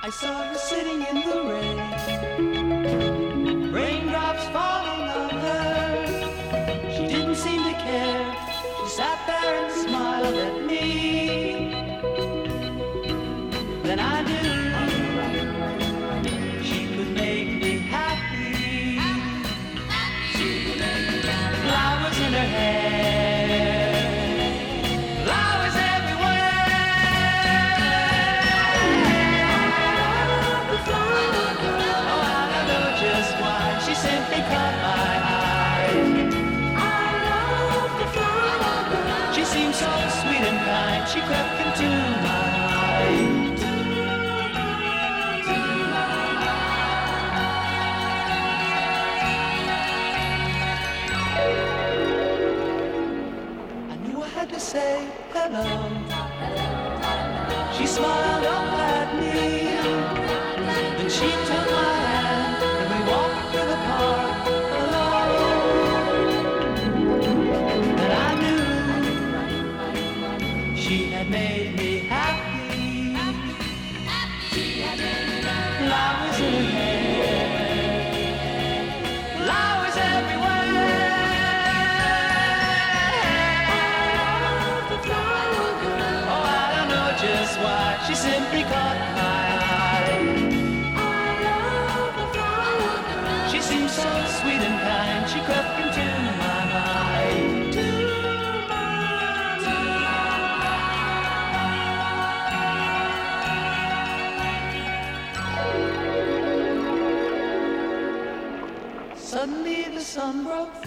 I saw her sitting in the rain, seemed so sweet and kind. She crept into my mind. Suddenly the sun broke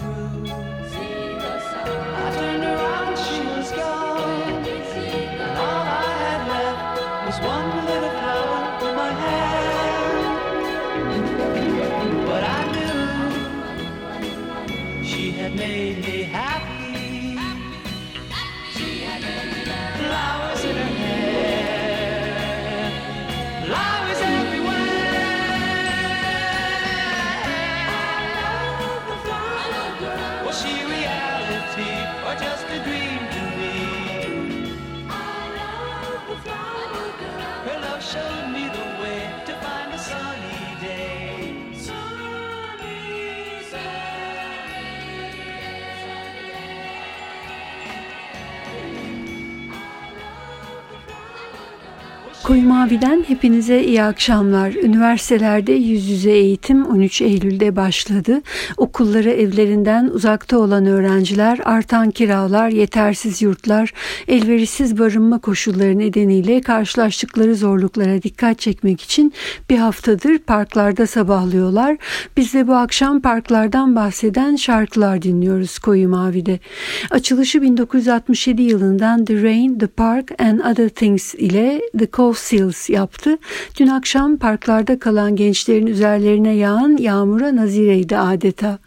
Koyu Mavi'den hepinize iyi akşamlar. Üniversitelerde yüz yüze eğitim 13 Eylül'de başladı. Okulları evlerinden uzakta olan öğrenciler, artan kiralar, yetersiz yurtlar, elverişsiz barınma koşulları nedeniyle karşılaştıkları zorluklara dikkat çekmek için bir haftadır parklarda sabahlıyorlar. Biz de bu akşam parklardan bahseden şarkılar dinliyoruz Koyu Mavi'de. Açılışı 1967 yılından The Rain, The Park and Other Things ile The Cove Seals yaptı. Dün akşam parklarda kalan gençlerin üzerlerine yağan yağmura nazireydi adeta.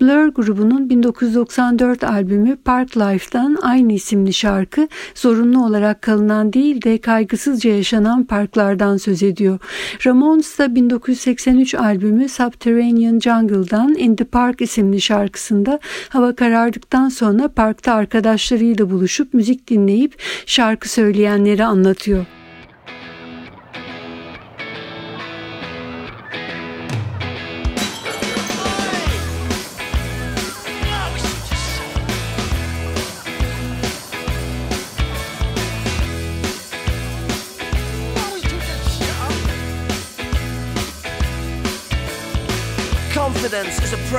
Blur grubunun 1994 albümü Park Life'dan aynı isimli şarkı zorunlu olarak kalınan değil de kaygısızca yaşanan parklardan söz ediyor. Ramones da 1983 albümü Subterranean Jungle'dan In the Park isimli şarkısında hava karardıktan sonra parkta arkadaşlarıyla buluşup müzik dinleyip şarkı söyleyenleri anlatıyor.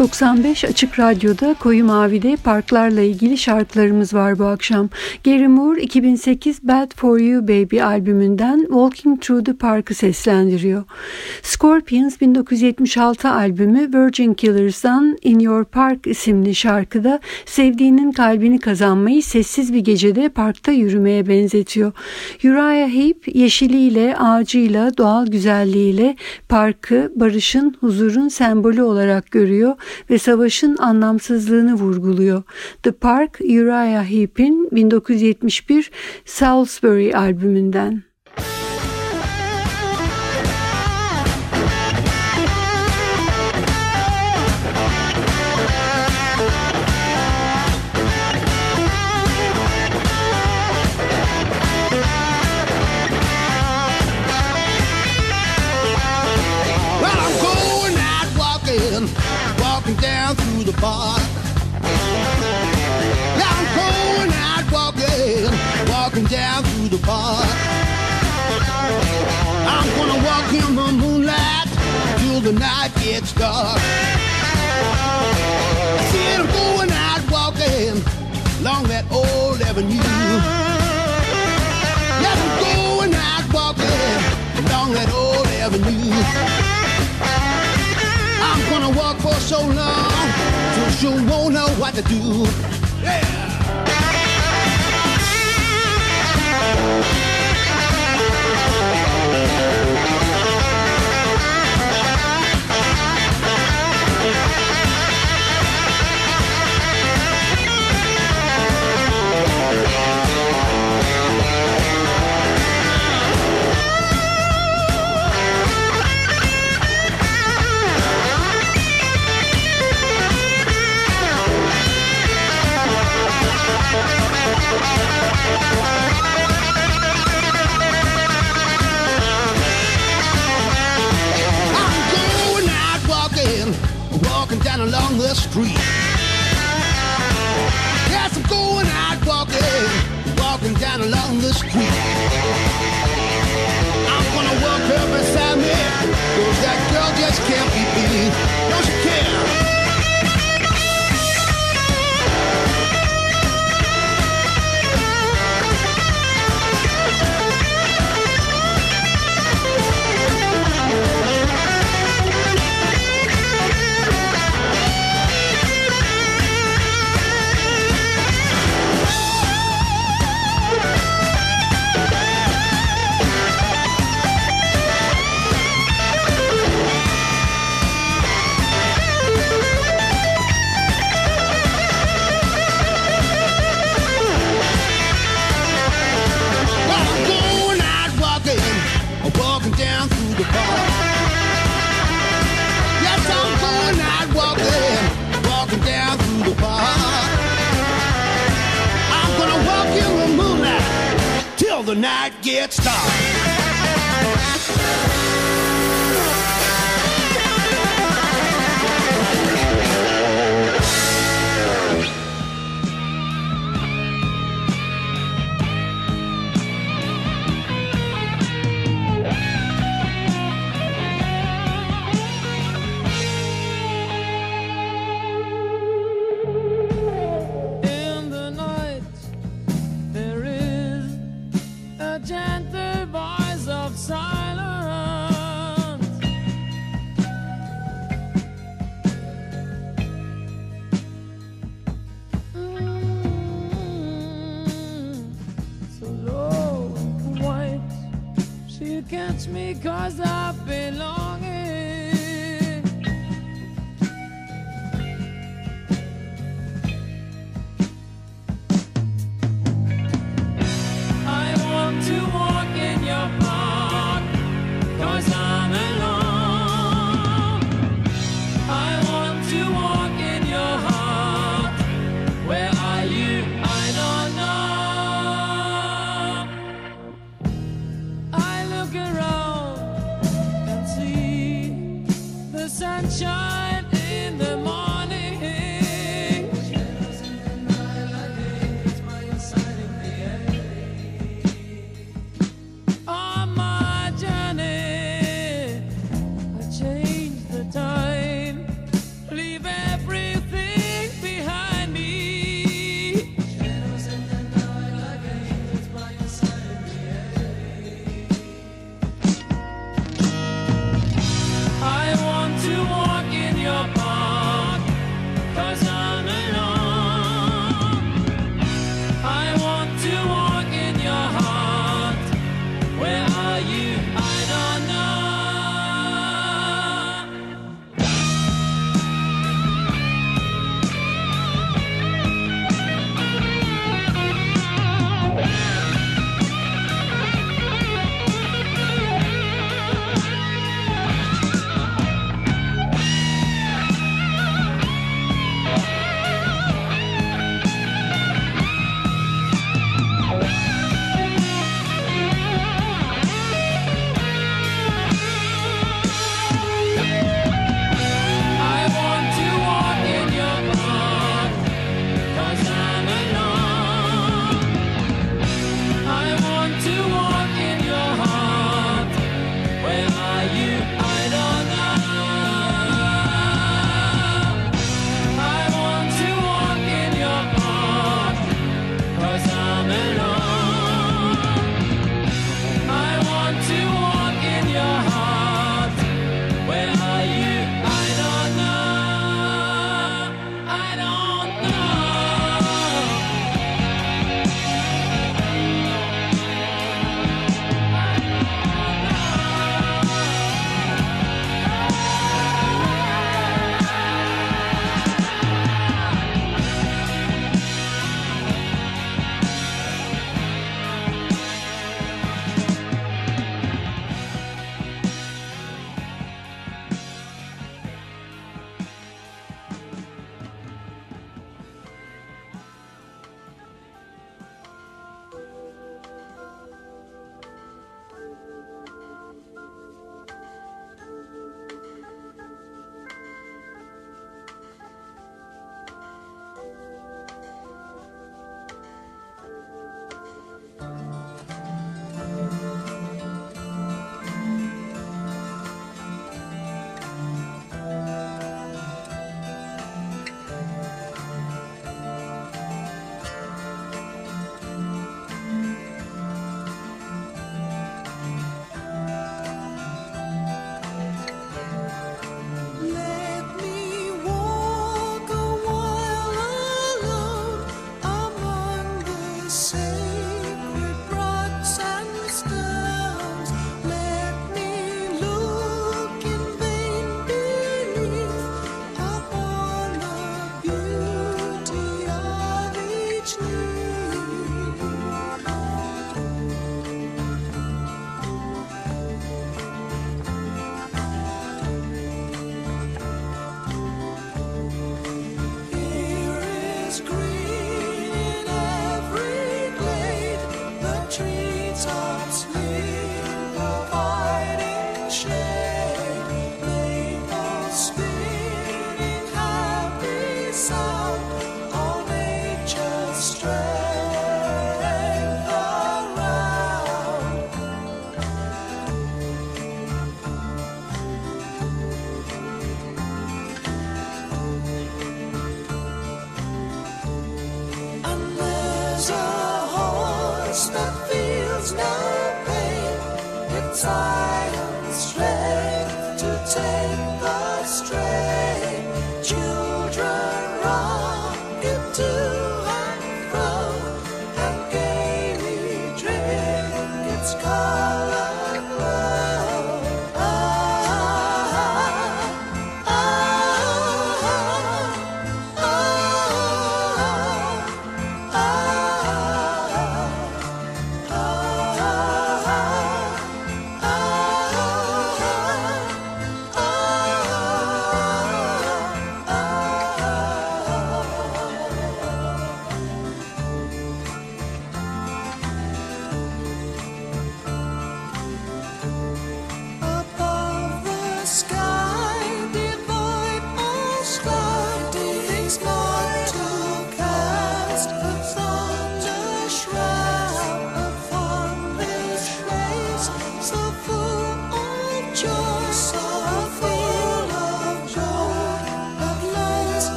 round.95 Açık Radyo'da Koyu Mavi'de parklarla ilgili şarkılarımız var bu akşam. Gary Moore 2008 Bad For You Baby albümünden Walking Through the Park'ı seslendiriyor. Scorpions 1976 albümü Virgin Killers'dan In Your Park isimli şarkıda sevdiğinin kalbini kazanmayı sessiz bir gecede parkta yürümeye benzetiyor. Uriah Heep yeşiliyle, ağacıyla, doğal güzelliğiyle parkı barışın, huzurun sembolü olarak görüyor ve savaşın anlamsızlığını vurguluyor. The Park, Uriah Heep'in 1971 Salisbury albümünden. Down through the park. I'm gonna walk in the moonlight till the night gets dark. I said I'm going out walking along that old avenue. Yes, I'm going out walking along that old avenue. I'm gonna walk for so long till you won't know what to do. Yeah. Down along the street. Yes, I'm going out walking, walking down along the street. I'm gonna walk her beside me, that girl just can't be beat. Don't you care?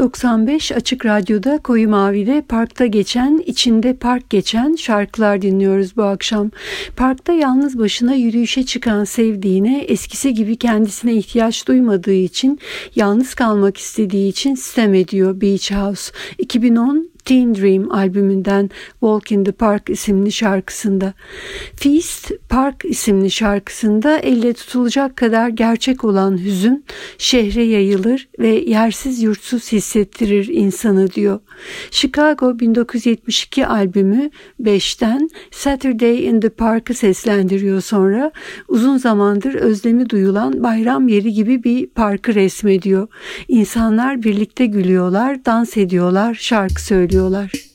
95 Açık Radyo'da Koyu Mavi'de parkta geçen, içinde park geçen şarkılar dinliyoruz bu akşam. Parkta yalnız başına yürüyüşe çıkan sevdiğine, eskisi gibi kendisine ihtiyaç duymadığı için, yalnız kalmak istediği için sistem ediyor Beach House. 2010 Teen Dream albümünden Walk in the Park isimli şarkısında. Feast Park isimli şarkısında elle tutulacak kadar gerçek olan hüzün şehre yayılır ve yersiz yurtsuz hissettirir insanı diyor. Chicago 1972 albümü 5'ten Saturday in the Park'ı seslendiriyor sonra uzun zamandır özlemi duyulan bayram yeri gibi bir parkı resmediyor. İnsanlar birlikte gülüyorlar, dans ediyorlar, şarkı söylüyorlar ediyorlar.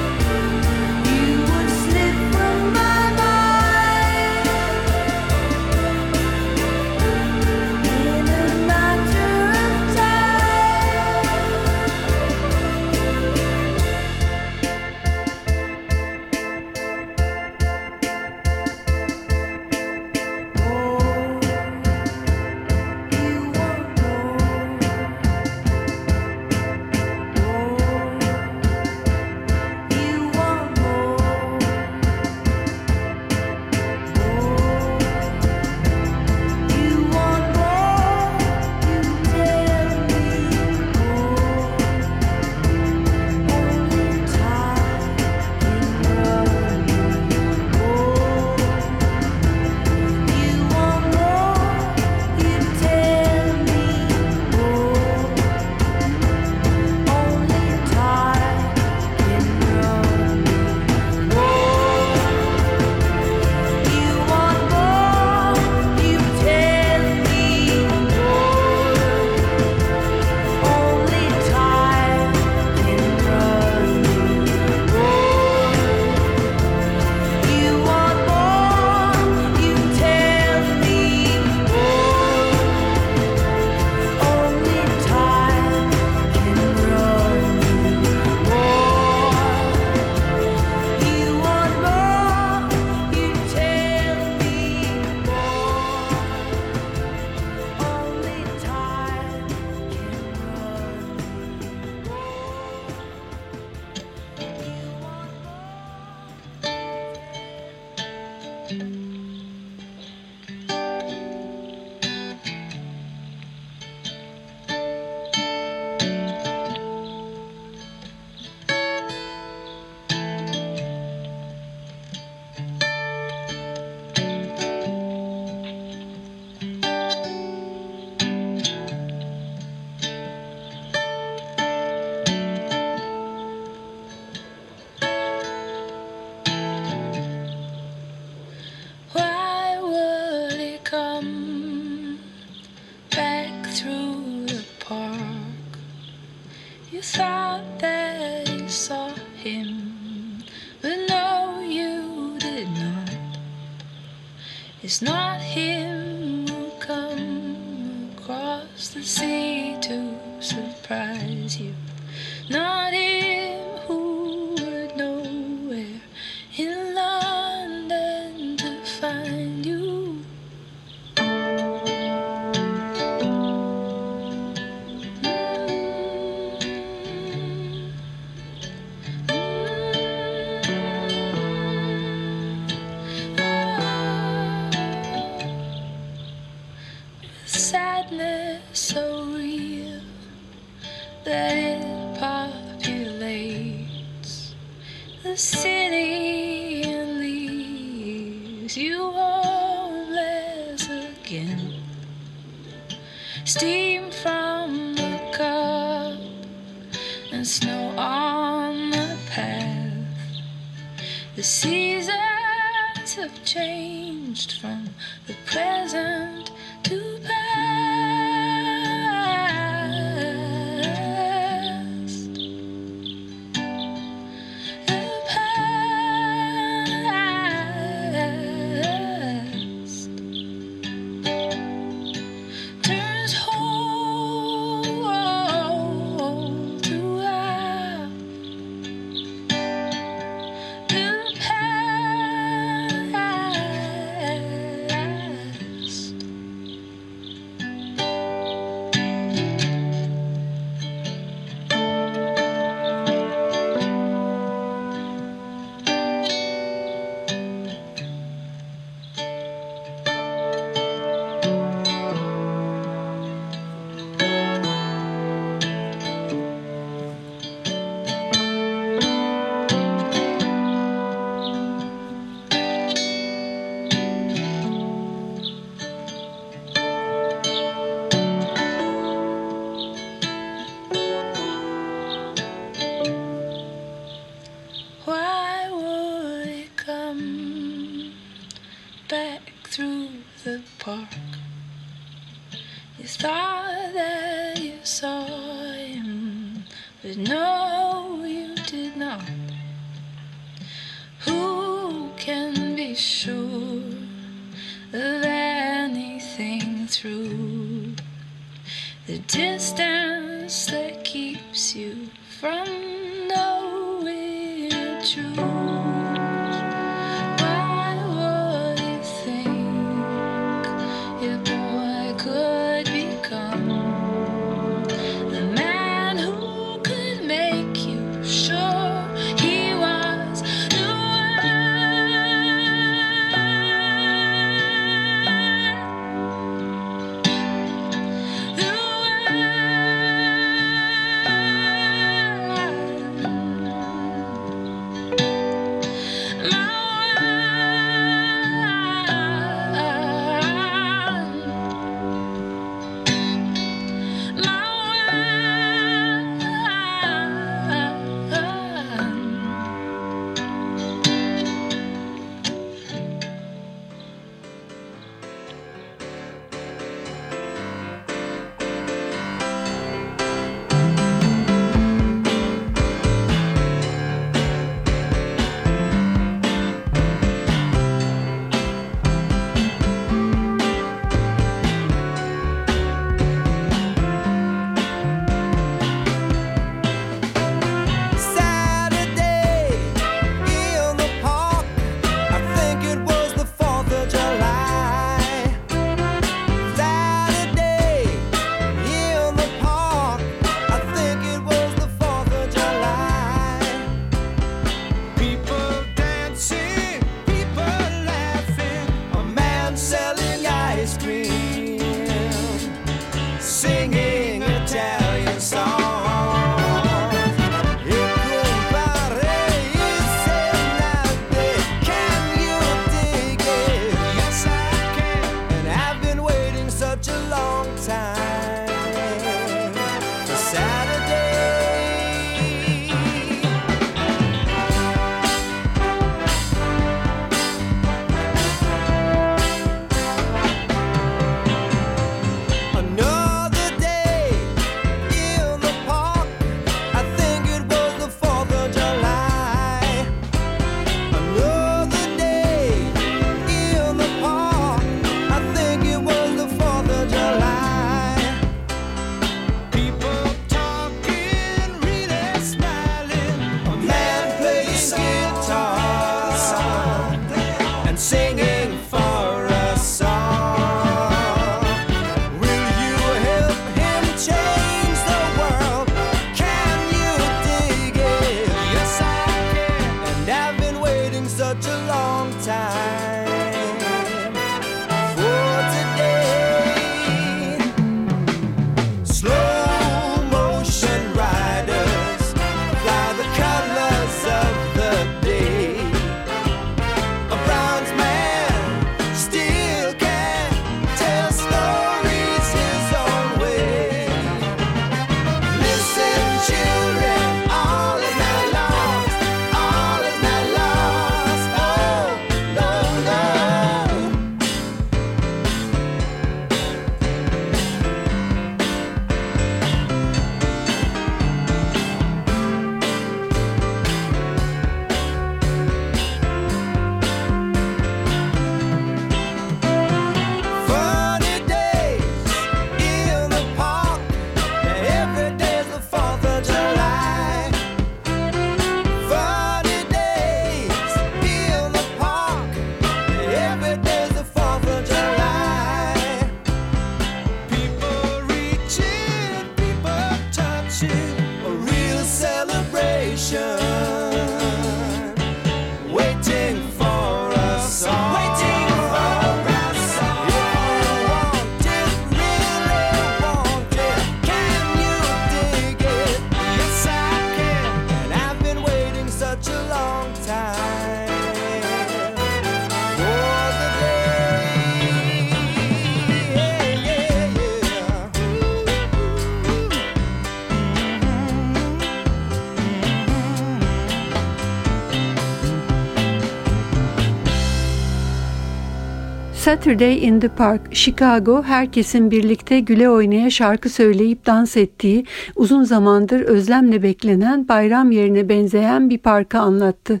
Saturday in the Park, Chicago herkesin birlikte güle oynaya şarkı söyleyip dans ettiği uzun zamandır özlemle beklenen bayram yerine benzeyen bir parkı anlattı.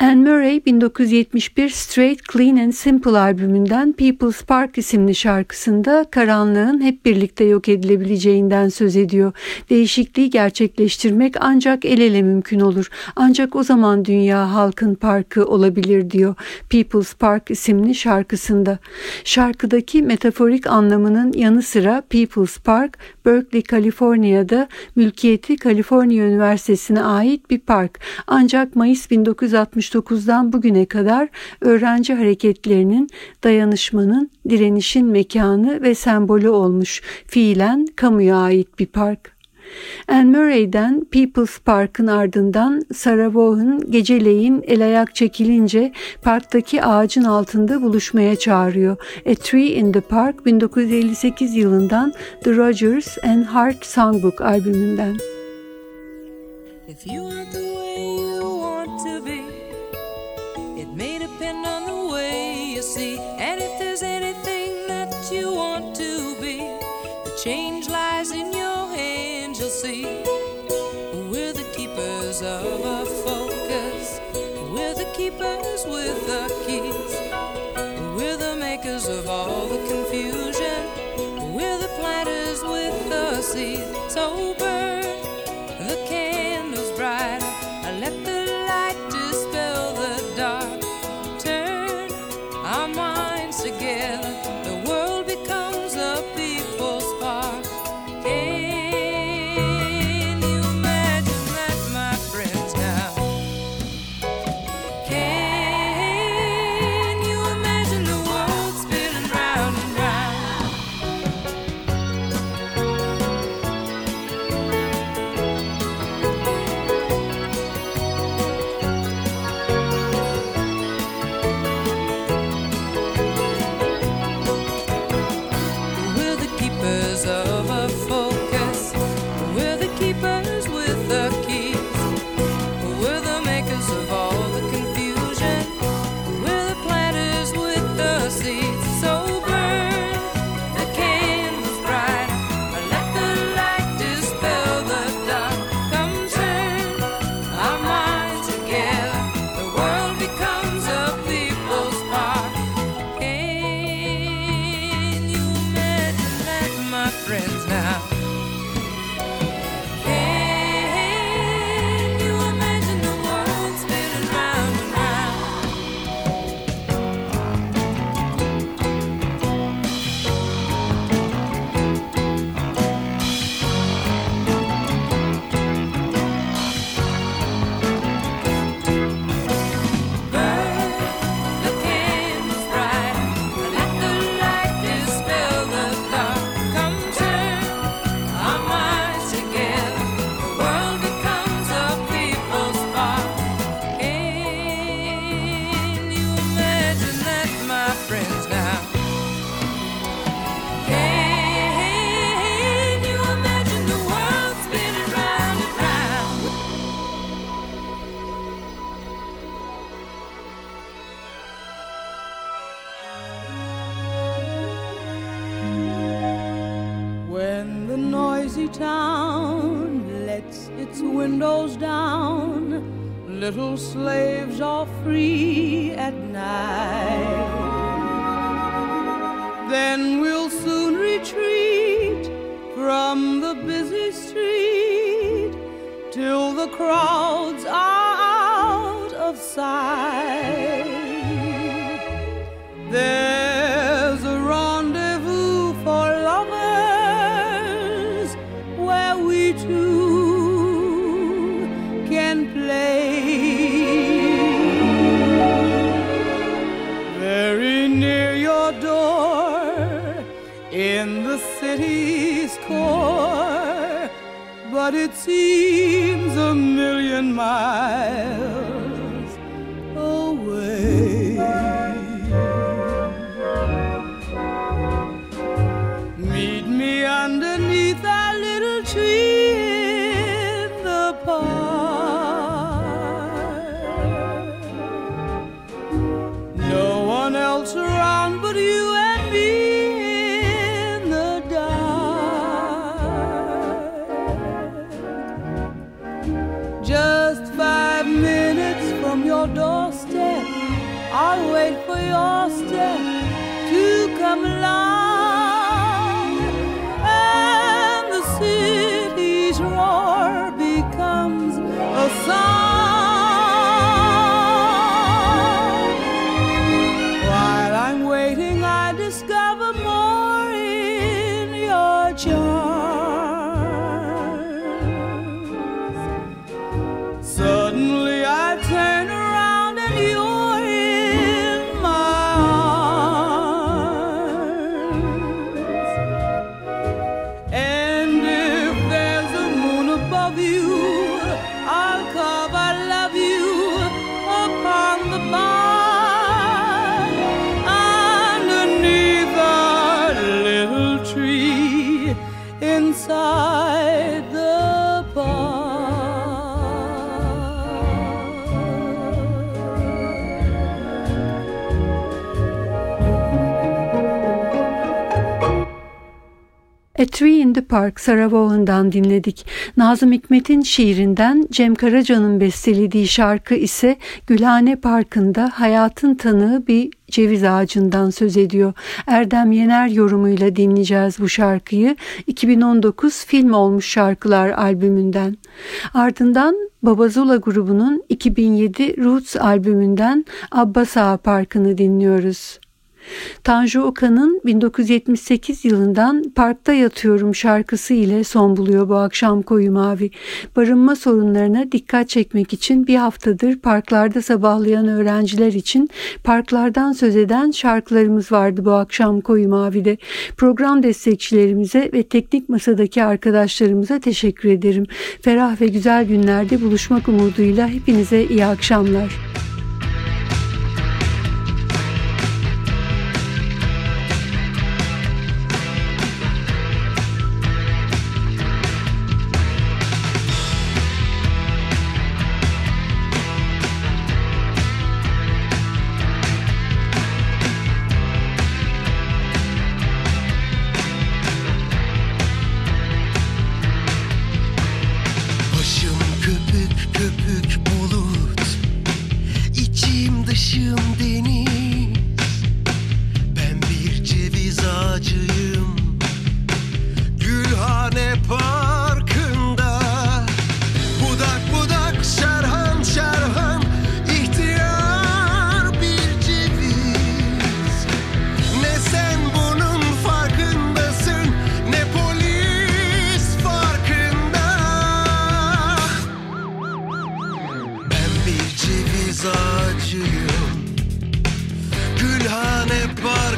Anne Murray 1971 Straight Clean and Simple albümünden People's Park isimli şarkısında karanlığın hep birlikte yok edilebileceğinden söz ediyor. Değişikliği gerçekleştirmek ancak el ele mümkün olur. Ancak o zaman dünya halkın parkı olabilir diyor People's Park isimli şarkısında. Şarkıdaki metaforik anlamının yanı sıra People's Park, Berkeley, Kaliforniya'da mülkiyeti Kaliforniya Üniversitesi'ne ait bir park. Ancak Mayıs 1969'dan bugüne kadar öğrenci hareketlerinin, dayanışmanın, direnişin mekanı ve sembolü olmuş. Fiilen kamuya ait bir park. Anne Murray'den People's Park'ın ardından Sarah Vaughan geceleyin el ayak çekilince parktaki ağacın altında buluşmaya çağırıyor. A Tree in the Park 1958 yılından The Rogers and Hart Songbook albümünden. If you aren't the of our focus, we're the keepers with the keys. We're the makers of all the confusion, we're the planters with the seed. So burn A Tree in the Park Saravahan'dan dinledik. Nazım Hikmet'in şiirinden Cem Karaca'nın bestelediği şarkı ise Gülhane Parkı'nda hayatın tanığı bir ceviz ağacından söz ediyor. Erdem Yener yorumuyla dinleyeceğiz bu şarkıyı. 2019 film olmuş şarkılar albümünden. Ardından Babazula grubunun 2007 Roots albümünden Abbas Ağa Parkı'nı dinliyoruz. Tanju Okan'ın 1978 yılından Parkta Yatıyorum şarkısı ile son buluyor bu akşam Koyu Mavi. Barınma sorunlarına dikkat çekmek için bir haftadır parklarda sabahlayan öğrenciler için parklardan söz eden şarkılarımız vardı bu akşam Koyu Mavi'de. Program destekçilerimize ve teknik masadaki arkadaşlarımıza teşekkür ederim. Ferah ve güzel günlerde buluşmak umuduyla hepinize iyi akşamlar.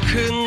Parkı'nda Yapraklarım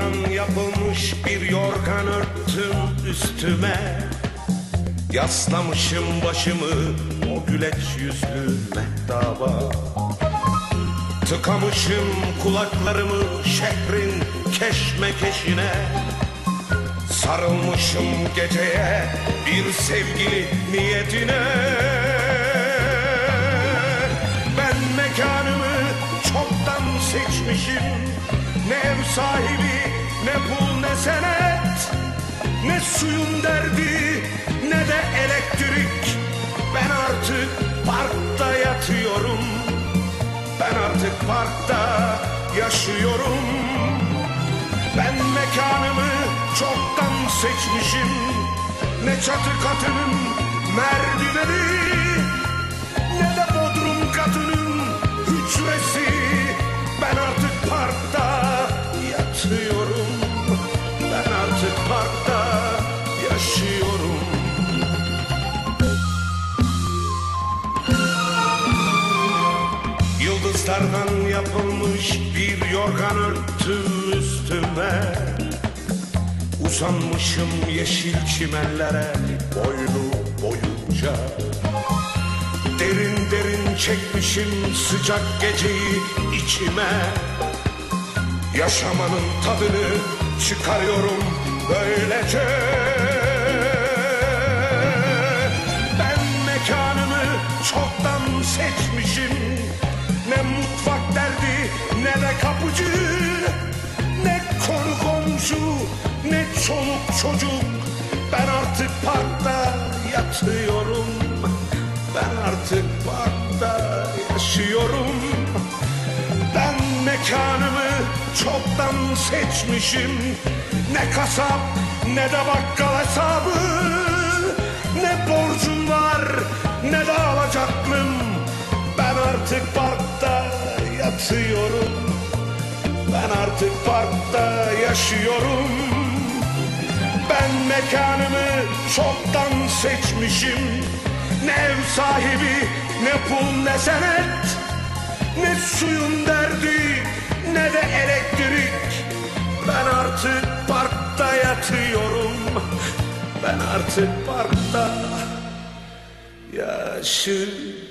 Yıldızlardan yapılmış bir yorgan örttüm üstüme. Yaslamışım başımı o güleç yüzlü mehtaba. Tıkamışım kulaklarımı şehrin keşmekeşine. Sarılmışım geceye bir sevgili niyetine. Ben mekanımı çoktan seçmişim Ne ev sahibi ne pul ne senet Ne suyun derdi ne de elektrik. Ben artık parkta yatıyorum Ben artık parkta yaşıyorum. Ben mekanımı çoktan seçmişim Ne çatı katının merdiveni Ne de bodrum katının hücresi. Ben artık parkta yapılmış bir yorgan örttüm üstüme. Uzanmışım yeşil çimenlere boylu boyunca. Derin derin çekmişim sıcak geceyi içime. Yaşamanın tadını çıkarıyorum böylece çocuk. Ben artık parkta yatıyorum. Ben artık parkta yaşıyorum. Ben mekanımı çoktan seçmişim. Ne kasap ne de bakkal hesabı. Ne borcum var ne de alacaklım. Ben artık parkta yatıyorum. Ben artık parkta yaşıyorum ben mekanımı çoktan seçmişim. Ne ev sahibi ne pul ne senet. Ne suyun derdi ne de elektrik. Ben artık parkta yatıyorum. Ben artık parkta yaşıyorum